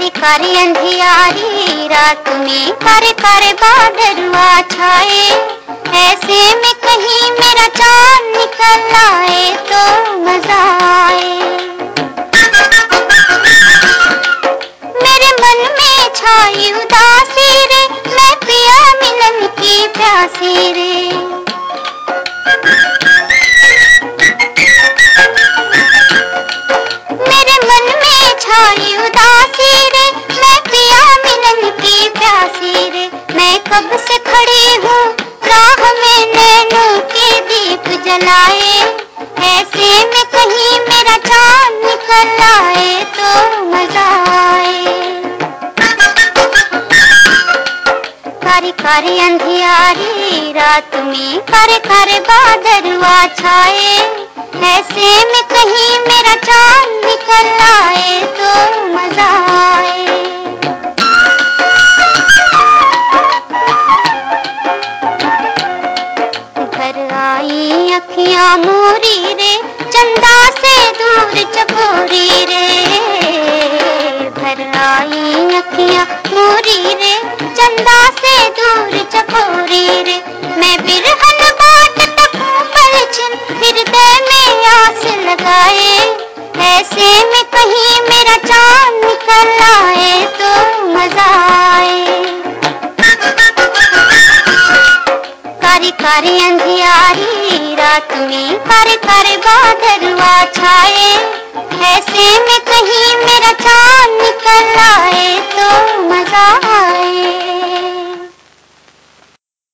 कारी कारी अंधियारी, रात में करे करे बादरवा छाए। ऐसे में कहीं मेरा चाँद निकल आए तो मज़ा आए। मेरे मन में छाई उदासी रे, मैं पिया मिलन की प्यासी रे। कब से खड़ी हूँ, राह में नैनों के दीप जलाए। ऐसे में कहीं मेरा चाँद निकल आए तो मज़ा आए। कारी कारी अंधियारी, रात में करे करे बादरवा छाए। ऐसे में कहीं मेरा अखियाँ मोरी रे, चंदा से दूर चकोरी रे। भर आई अखियाँ मोरी रे, चंदा से दूर चकोरी रे। मैं बिरहन बाट तकूं पलछन हृदय में आस लगाए। ऐसे में कहीं मेरा चाँद निकल आए तो मज़ा आए। कारी कारी अंधियारी रात में करे करे बादरवा छाए। ऐसे में कहीं मेरा चाँद